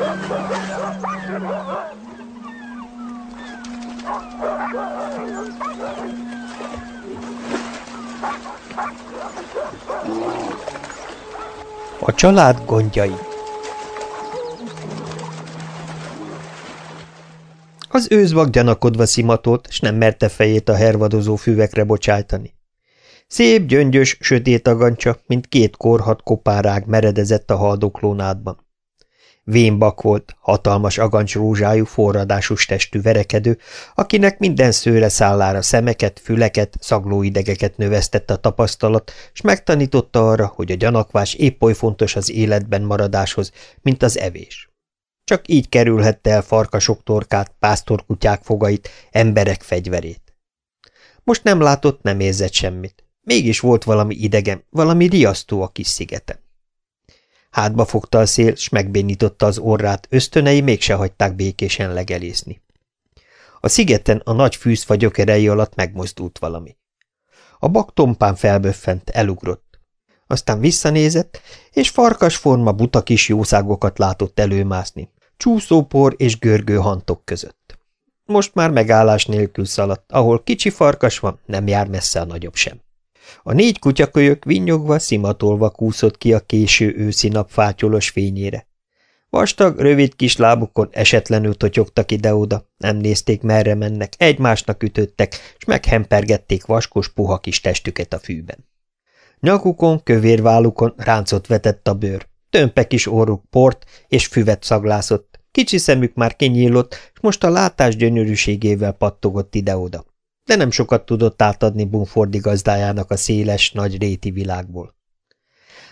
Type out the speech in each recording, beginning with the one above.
A család gondjai Az őzvak gyanakodva szimatolt, s nem merte fejét a hervadozó füvekre bocsájtani. Szép, gyöngyös, sötét agancsa, mint két korhat kopárág meredezett a haldoklónádban. Vénbak volt, hatalmas agancs rózsájú, forradású testű verekedő, akinek minden szőre szállára szemeket, füleket, szaglóidegeket növesztett a tapasztalat, s megtanította arra, hogy a gyanakvás épp oly fontos az életben maradáshoz, mint az evés. Csak így kerülhette el farkasok torkát, pásztorkutyák fogait, emberek fegyverét. Most nem látott, nem érzett semmit. Mégis volt valami idegen, valami riasztó a kis szigeten. Hátba fogta a szél, s megbénította az orrát, ösztönei mégse hagyták békésen legelészni. A szigeten a nagy fűzfa gyökerei alatt megmozdult valami. A bak tompán felböffent, elugrott. Aztán visszanézett, és farkasforma buta kis jószágokat látott előmászni, csúszópor és görgő hantok között. Most már megállás nélkül szaladt, ahol kicsi farkas van, nem jár messze a nagyobb sem. A négy kutyakölyök vinnyogva, szimatolva kúszott ki a késő őszi nap fátyolos fényére. Vastag, rövid kis lábukon esetlenül totyogtak ide-oda, nem nézték merre mennek, egymásnak ütöttek, s meghempergették vaskos, puha kis testüket a fűben. Nyakukon, kövér vállukon ráncot vetett a bőr, tömpe kis orruk port és füvet szaglászott, kicsi szemük már kinyílott, s most a látás gyönyörűségével pattogott ide-oda de nem sokat tudott átadni Bumfordi gazdájának a széles, nagy réti világból.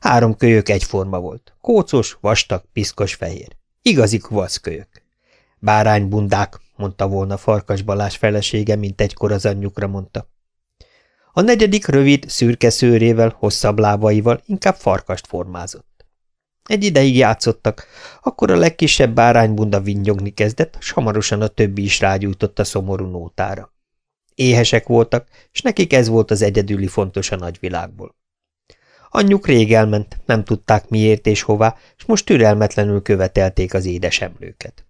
Három kölyök egyforma volt. Kócos, vastag, piszkos fehér. Igazi kuvaszkölyök. Báránybundák, mondta volna Farkas Balás felesége, mint egykor az anyjukra mondta. A negyedik rövid, szürke szőrével, hosszabb lábaival inkább farkast formázott. Egy ideig játszottak, akkor a legkisebb báránybunda vinnyogni kezdett, s hamarosan a többi is rágyújtott a szomorú nótára. Éhesek voltak, és nekik ez volt az egyedüli fontos a nagyvilágból. Anyjuk rég elment, nem tudták miért és hová, és most türelmetlenül követelték az édesemlőket.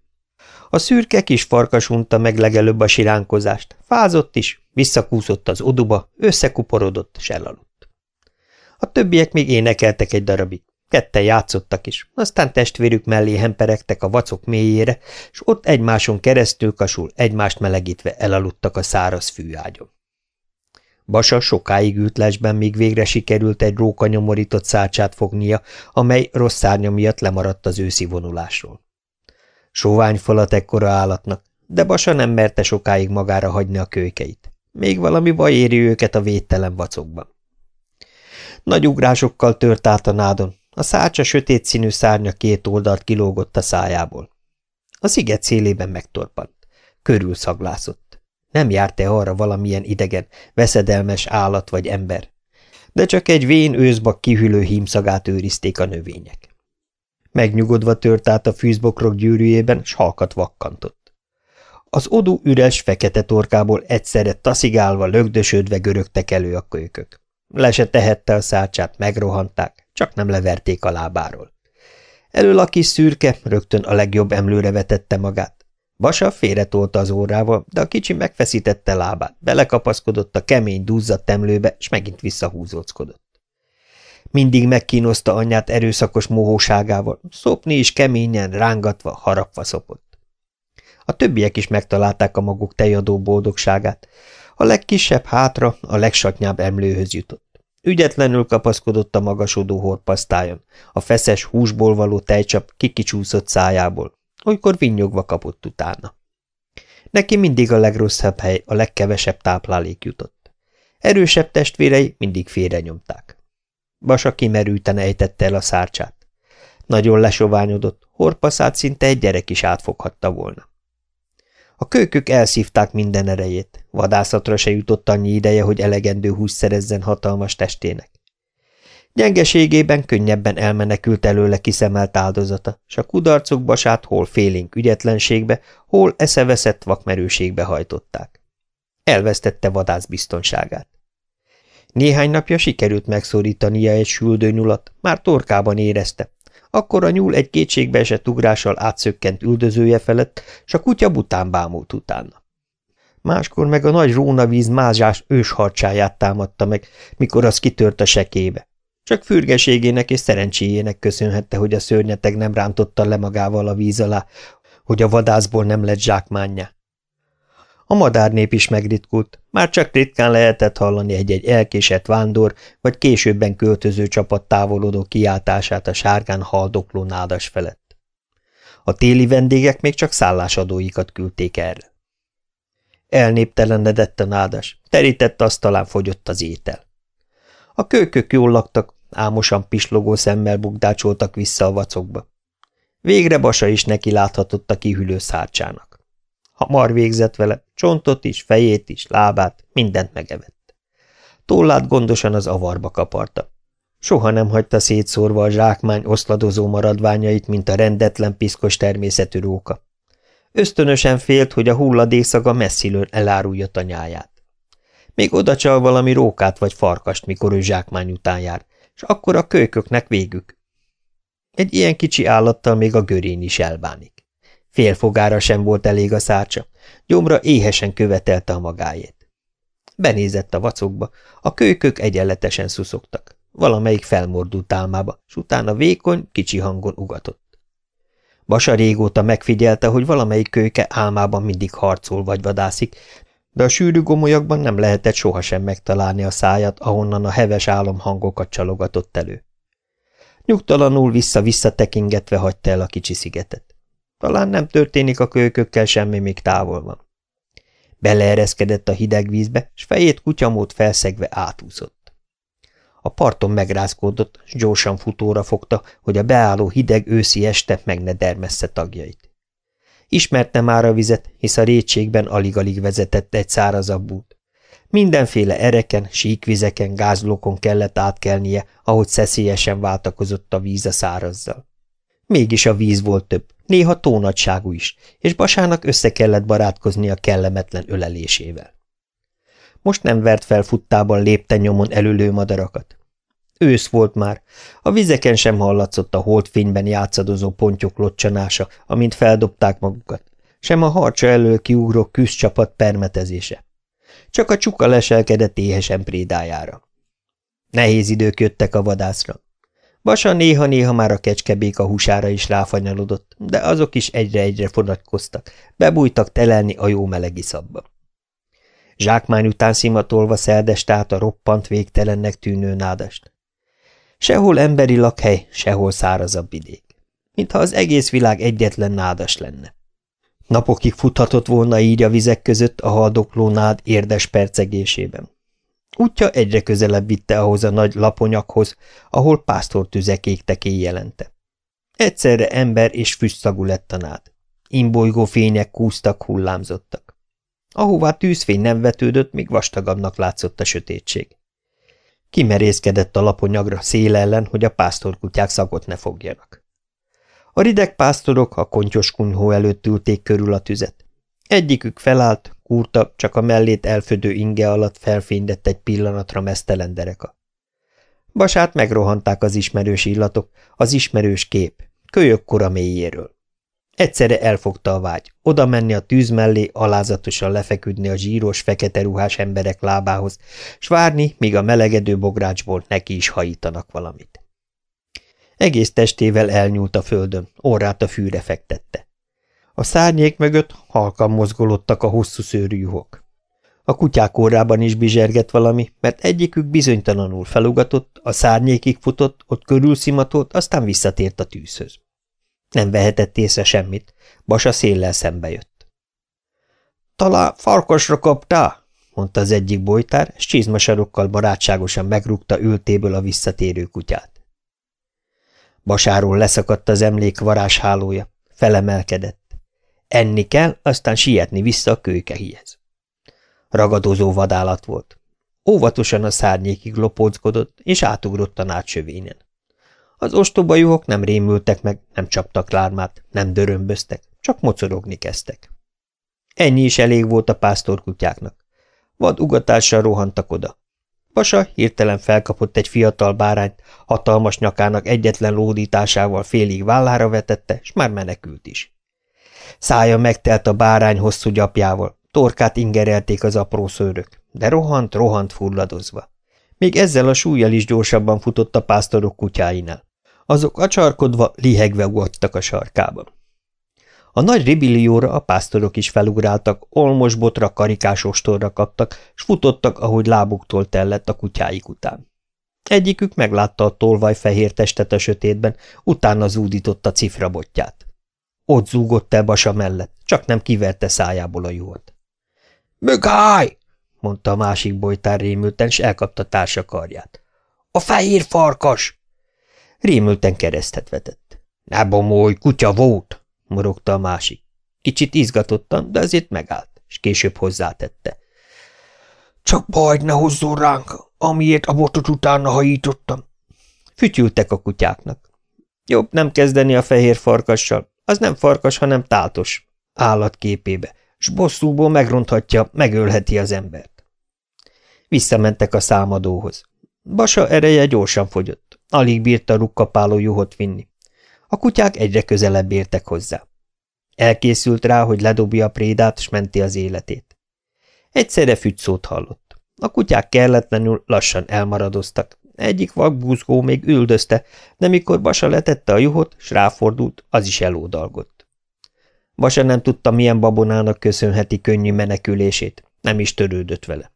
A szürke kis farkas unta meg legelőbb a siránkozást, fázott is, visszakúszott az oduba, összekuporodott, s elaludt. A többiek még énekeltek egy darabig, Ketten játszottak is, aztán testvérük mellé hemperegtek a vacok mélyére, és ott egymáson keresztül kasul, egymást melegítve elaludtak a száraz fűágyon. Basa sokáig ült lesben, míg végre sikerült egy rókanyomorított szárcsát fognia, amely rossz szárnya miatt lemaradt az őszi vonulásról. Sovány falat ekkora állatnak, de Basa nem merte sokáig magára hagyni a kölykeit. Még valami baj éri őket a védtelen vacokban. Nagy ugrásokkal tört át a nádon, a szárcsa sötét színű szárnya két oldalt kilógott a szájából. A sziget szélében megtorpant. Körül szaglászott. Nem járt-e arra valamilyen idegen, veszedelmes állat vagy ember? De csak egy vén őzbak kihűlő hímszagát őrizték a növények. Megnyugodva tört át a fűzbokrok gyűrűjében, s halkat vakkantott. Az odú üres, fekete torkából egyszerre taszigálva, lögdösödve görögtek elő a kölykök. Le se tehette a szárcsát, megrohanták, csak nem leverték a lábáról. Elől a kis szürke rögtön a legjobb emlőre vetette magát. Basa félretolta az órával, de a kicsi megfeszítette lábát, belekapaszkodott a kemény, duzzadt emlőbe, és megint visszahúzóckodott. Mindig megkínozta anyját erőszakos mohóságával, szopni is keményen, rángatva, harapva szopott. A többiek is megtalálták a maguk tejadó boldogságát. A legkisebb hátra, a legsatnyább emlőhöz jutott. Ügyetlenül kapaszkodott a magasodó horpasztályon, a feszes húsból való tejcsap kikicsúszott szájából, olykor vinnyogva kapott utána. Neki mindig a legrosszabb hely, a legkevesebb táplálék jutott. Erősebb testvérei mindig félrenyomták. Basa kimerülten ejtette el a szárcsát. Nagyon lesoványodott, horpaszát szinte egy gyerek is átfoghatta volna. A kőkök elszívták minden erejét, vadászatra se jutott annyi ideje, hogy elegendő hús szerezzen hatalmas testének. Gyengeségében könnyebben elmenekült előle kiszemelt áldozata, s a kudarcok basát hol félénk ügyetlenségbe, hol eszeveszett vakmerőségbe hajtották. Elvesztette vadász biztonságát. Néhány napja sikerült megszorítania egy süldő nyulat, már torkában érezte, Akkor a nyúl egy kétségbeesett ugrással átszökkent üldözője felett, s a kutya bután bámult utána. Máskor meg a nagy rónavíz mázsás ősharcsáját támadta meg, mikor az kitört a sekébe. Csak fürgeségének és szerencséjének köszönhette, hogy a szörnyeteg nem rántotta le magával a víz alá, hogy a vadászból nem lett zsákmánja. A madárnép is megritkult, már csak ritkán lehetett hallani egy-egy elkésett vándor, vagy későbben költöző csapat távolodó kiáltását a sárgán haldokló nádas felett. A téli vendégek még csak szállásadóikat küldték erre. Elnéptelenedett a nádas, terített asztalán fogyott az étel. A kölykök jól laktak, ámosan pislogó szemmel bukdácsoltak vissza a vacokba. Végre Basa is neki láthatott a kihűlő szárcsának. Hamar végzett vele, csontot is, fejét is, lábát, mindent megevett. Tollát gondosan az avarba kaparta. Soha nem hagyta szétszórva a zsákmány oszladozó maradványait, mint a rendetlen piszkos természetű róka. Ösztönösen félt, hogy a hulladékszaga messzilőn elárulja tanyáját. Még odacsal valami rókát vagy farkast, mikor ő zsákmány után jár, és akkor a kölyköknek végük. Egy ilyen kicsi állattal még a görény is elbánik. Félfogára sem volt elég a szárcsa, gyomra éhesen követelte a magáét. Benézett a vacokba, a kölykök egyenletesen szuszogtak. Valamelyik felmordult álmába, s utána vékony, kicsi hangon ugatott. Basa régóta megfigyelte, hogy valamelyik kölyke álmában mindig harcol vagy vadászik, de a sűrű gomolyakban nem lehetett sohasem megtalálni a száját, ahonnan a heves álomhangokat csalogatott elő. Nyugtalanul vissza-vissza tekingetve hagyta el a kicsi szigetet. Talán nem történik a kölykökkel semmi, még távol van. Beleereszkedett a hideg vízbe, s fejét kutyamód felszegve átúszott. A parton megrázkódott, s gyorsan futóra fogta, hogy a beálló hideg őszi este meg ne dermessze tagjait. Ismerte már a vizet, hisz a rétségben alig-alig vezetett egy szárazabb út. Mindenféle ereken, síkvizeken, gázlókon kellett átkelnie, ahogy szeszélyesen váltakozott a víz a szárazzal. Mégis a víz volt több, néha tónagyságú is, és Basának össze kellett barátkozni a kellemetlen ölelésével. Most nem vert fel futtában lépten nyomon elülő madarakat. Ősz volt már, a vizeken sem hallatszott a holdfényben játszadozó pontyok locsanása, amint feldobták magukat, sem a harcsa elől kiugró küszcsapat permetezése. Csak a csuka leselkedett éhesen prédájára. Nehéz idők jöttek a vadászra. Basa néha-néha már a kecskebék a húsára is ráfanyalodott, de azok is egyre-egyre fonatkoztak, bebújtak telelni a jó meleg iszabba. Zsákmány után szimatolva szerdest át a roppant végtelennek tűnő nádast. Sehol emberi lakhely, sehol szárazabb vidék. Mintha az egész világ egyetlen nádas lenne. Napokig futhatott volna így a vizek között a haldokló nád érdes percegésében. Útja egyre közelebb vitte ahhoz a nagy laponyakhoz, ahol pásztortüzek égtek éjjelente. Egyszerre ember és füstszagú lett a nád. Imbolygó fények kúztak, hullámzottak. Ahová tűzfény nem vetődött, még vastagabbnak látszott a sötétség. Kimerészkedett a laponyagra szél ellen, hogy a pásztorkutyák szagot ne fogjanak. A rideg pásztorok a kontyos kunyhó előtt ülték körül a tüzet. Egyikük felállt, kúrta, csak a mellét elfödő inge alatt felfénydett egy pillanatra mesztelen dereka. Basát megrohanták az ismerős illatok, az ismerős kép, kölyök kora mélyéről. Egyszerre elfogta a vágy, oda menni a tűz mellé, alázatosan lefeküdni a zsíros, fekete ruhás emberek lábához, s várni, míg a melegedő bográcsból neki is hajítanak valamit. Egész testével elnyúlt a földön, orrát a fűre fektette. A szárnyék mögött halkan mozgolódtak a hosszú szőrű. A kutyák órában is bizsergett valami, mert egyikük bizonytalanul felugatott, a szárnyékig futott, ott körülszimatolt, aztán visszatért a tűzhöz. Nem vehetett észre semmit, Basa széllel szembe jött. – Talán farkasra kaptál? – mondta az egyik bolytár, és csizmasarokkal barátságosan megrúgta ültéből a visszatérő kutyát. Basáról leszakadt az emlék varázshálója, felemelkedett. Enni kell, aztán sietni vissza a kölykehihez. Ragadozó vadállat volt. Óvatosan a szárnyékig lopóckodott, és átugrott a nátsövényen. Az ostoba juhok nem rémültek meg, nem csaptak lármát, nem dörömböztek, csak mocorogni kezdtek. Ennyi is elég volt a pásztorkutyáknak. Vad ugatással rohantak oda. Basa hirtelen felkapott egy fiatal bárányt, hatalmas nyakának egyetlen lódításával félig vállára vetette, és már menekült is. Szája megtelt a bárány hosszú gyapjával, torkát ingerelték az apró szőrök, de rohant, rohant fulladozva. Még ezzel a súlyjal is gyorsabban futott a pásztorok kutyáinál. Azok acsarkodva, lihegve ugattak a sarkában. A nagy ribillióra a pásztorok is felugráltak, olmos botra, karikás ostorra kaptak, s futottak, ahogy lábuktól tellett a kutyáik után. Egyikük meglátta a tolvaj fehér testet a sötétben, utána zúdította cifrabotját. Ott zúgott el Basa mellett, csak nem kiverte szájából a juhot. – Mögáj! – mondta a másik bolytár rémülten, s elkapta társa karját. – A fehér farkas! Rémülten keresztet vetett. – Ne bomolj, kutya volt! morogta a másik. Kicsit izgatottan, de azért megállt, és később hozzátette. Csak baj ne hozzon ránk, amiért a botot utána hajítottam. Fütyültek a kutyáknak. Jobb nem kezdeni a fehér farkassal, az nem farkas, hanem tátos, állatképébe, s bosszúból megronthatja, megölheti az embert. Visszamentek a számadóhoz. Basa ereje gyorsan fogyott, alig bírta rukkapáló juhot vinni. A kutyák egyre közelebb értek hozzá. Elkészült rá, hogy ledobja a prédát, s menti az életét. Egyszerre szót hallott. A kutyák kelletlenül lassan elmaradoztak. Egyik vakbúzgó még üldözte, de mikor Basa letette a juhot, s ráfordult, az is elódalgott. Basa nem tudta, milyen babonának köszönheti könnyű menekülését, nem is törődött vele.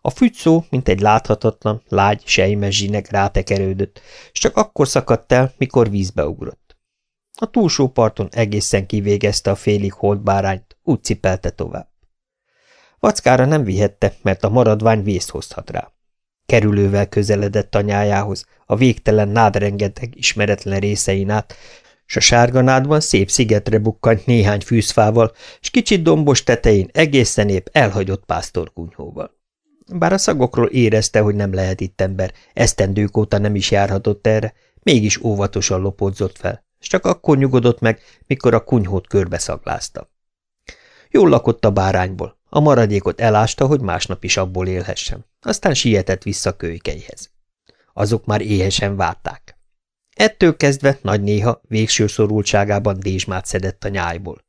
A fügyszó, mint egy láthatatlan, lágy, sejmes zsinek rátekerődött, és csak akkor szakadt el, mikor vízbe ugrott. A túlsó parton egészen kivégezte a félig holt bárányt, úgy cipelte tovább. Vackára nem vihette, mert a maradvány vészt hozhat rá. Kerülővel közeledett anyájához, a végtelen nádrengeteg ismeretlen részein át, s a sárga nádban szép szigetre bukkant néhány fűzfával, s kicsit dombos tetején egészen épp elhagyott pásztorkunyhóval. Bár a szagokról érezte, hogy nem lehet itt ember, esztendők óta nem is járhatott erre, mégis óvatosan lopódzott fel, és csak akkor nyugodott meg, mikor a kunyhót körbe szaglázta. Jól lakott a bárányból, a maradékot elásta, hogy másnap is abból élhessen, aztán sietett vissza kölykeihez. Azok már éhesen várták. Ettől kezdve nagy néha végső szorultságában dézsmát szedett a nyájból.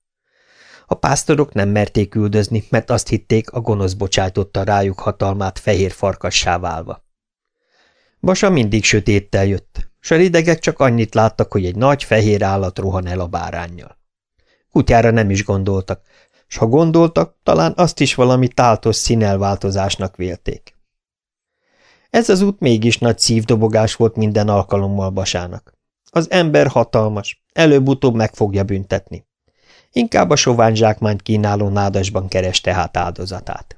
A pásztorok nem merték üldözni, mert azt hitték, a gonosz bocsájtotta rájuk hatalmát fehér farkassá válva. Basa mindig sötéttel jött, s a ridegek csak annyit láttak, hogy egy nagy fehér állat rohan el a bárányjal. Kutyára nem is gondoltak, s ha gondoltak, talán azt is valami táltos színelváltozásnak vélték. Ez az út mégis nagy szívdobogás volt minden alkalommal Basának. Az ember hatalmas, előbb-utóbb meg fogja büntetni. Inkább a sovány zsákmányt kínáló nádasban kereste hát áldozatát.